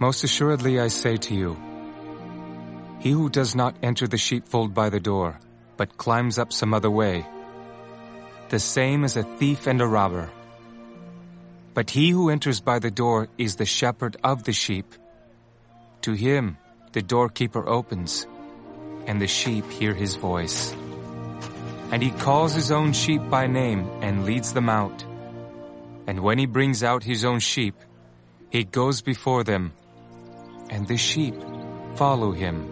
Most assuredly I say to you, he who does not enter the sheepfold by the door, but climbs up some other way, the same is a thief and a robber. But he who enters by the door is the shepherd of the sheep. To him the doorkeeper opens, and the sheep hear his voice. And he calls his own sheep by name and leads them out. And when he brings out his own sheep, he goes before them, and the sheep follow him,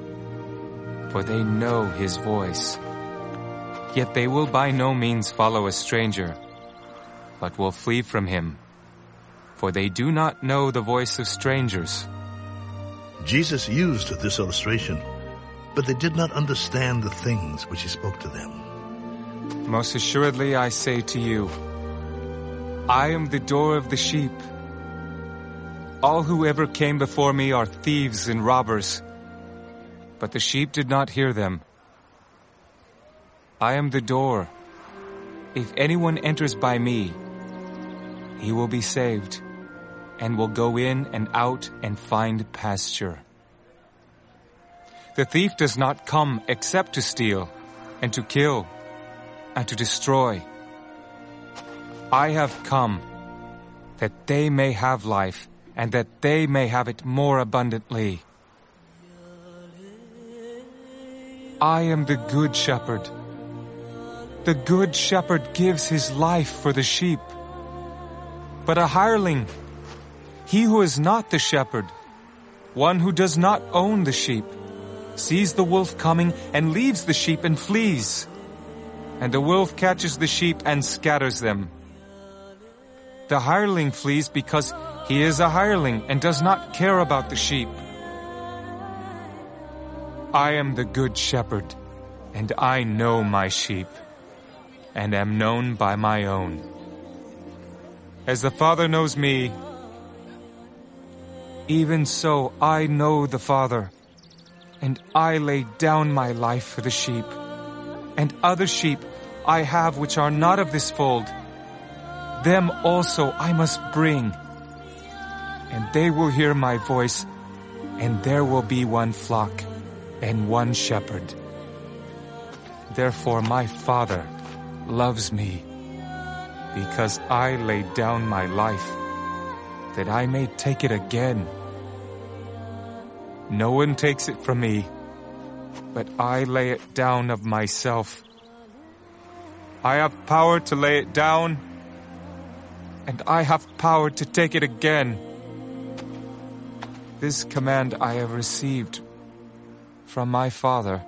for they know his voice. Yet they will by no means follow a stranger, but will flee from him, for they do not know the voice of strangers. Jesus used this illustration, but they did not understand the things which he spoke to them. Most assuredly I say to you, I am the door of the sheep. All who ever came before me are thieves and robbers, but the sheep did not hear them. I am the door. If anyone enters by me, he will be saved, and will go in and out and find pasture. The thief does not come except to steal, and to kill, and to destroy. I have come that they may have life, and that they may have it more abundantly. I am the good shepherd. The good shepherd gives his life for the sheep. But a hireling, he who is not the shepherd, one who does not own the sheep, sees the wolf coming and leaves the sheep and flees. And the wolf catches the sheep and scatters them. The hireling flees because he is a hireling and does not care about the sheep. I am the good shepherd, and I know my sheep, and am known by my own. As the Father knows me, even so I know the Father, and I lay down my life for the sheep. And other sheep I have which are not of this fold. Them also I must bring, and they will hear my voice, and there will be one flock and one shepherd. Therefore my Father loves me, because I laid down my life, that I may take it again. No one takes it from me, but I lay it down of myself. I have power to lay it down, and I have power to take it again. This command I have received from my Father.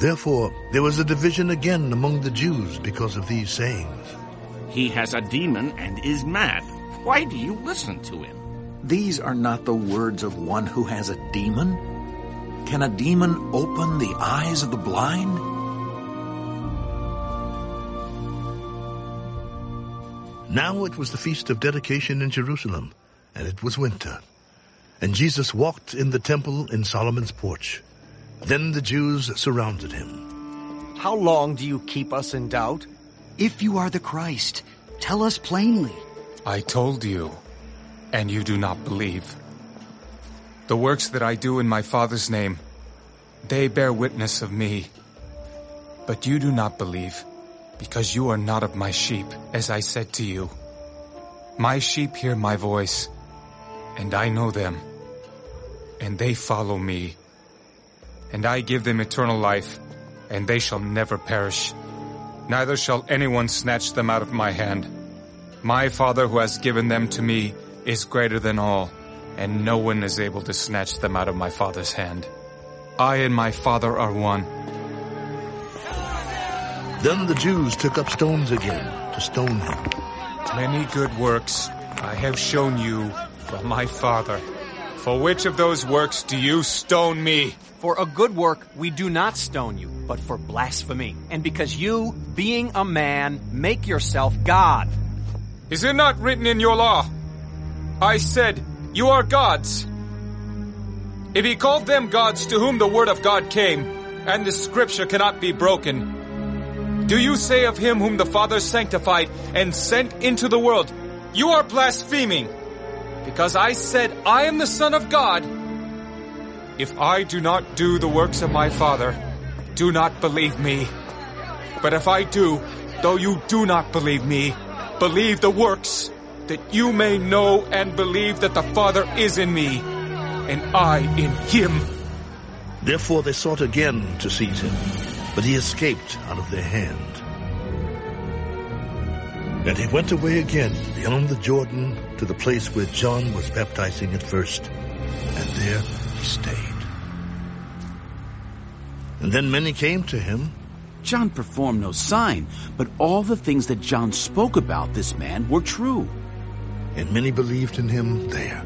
Therefore, there was a division again among the Jews because of these sayings. He has a demon and is mad. Why do you listen to him? These are not the words of one who has a demon. Can a demon open the eyes of the blind? Now it was the feast of dedication in Jerusalem, and it was winter. And Jesus walked in the temple in Solomon's porch. Then the Jews surrounded him. How long do you keep us in doubt? If you are the Christ, tell us plainly. I told you, and you do not believe. The works that I do in my Father's name, they bear witness of me. But you do not believe, because you are not of my sheep, as I said to you. My sheep hear my voice, and I know them, and they follow me. And I give them eternal life, and they shall never perish. Neither shall anyone snatch them out of my hand. My Father who has given them to me is greater than all, and no one is able to snatch them out of my Father's hand. I and my Father are one. Then the Jews took up stones again to stone him. Many good works I have shown you my Father. For which of those works do you stone me? For a good work we do not stone you, but for blasphemy. And because you, being a man, make yourself God. Is it not written in your law? I said, You are gods. If he called them gods to whom the word of God came, and the scripture cannot be broken, do you say of him whom the Father sanctified and sent into the world, You are blaspheming? Because I said I am the Son of God. If I do not do the works of my Father, do not believe me. But if I do, though you do not believe me, believe the works, that you may know and believe that the Father is in me, and I in him. Therefore they sought again to seize him, but he escaped out of their hand. And he went away again beyond the Jordan to the place where John was baptizing at first, and there he stayed. And then many came to him, John performed no sign, but all the things that John spoke about this man were true. and many believed in him there.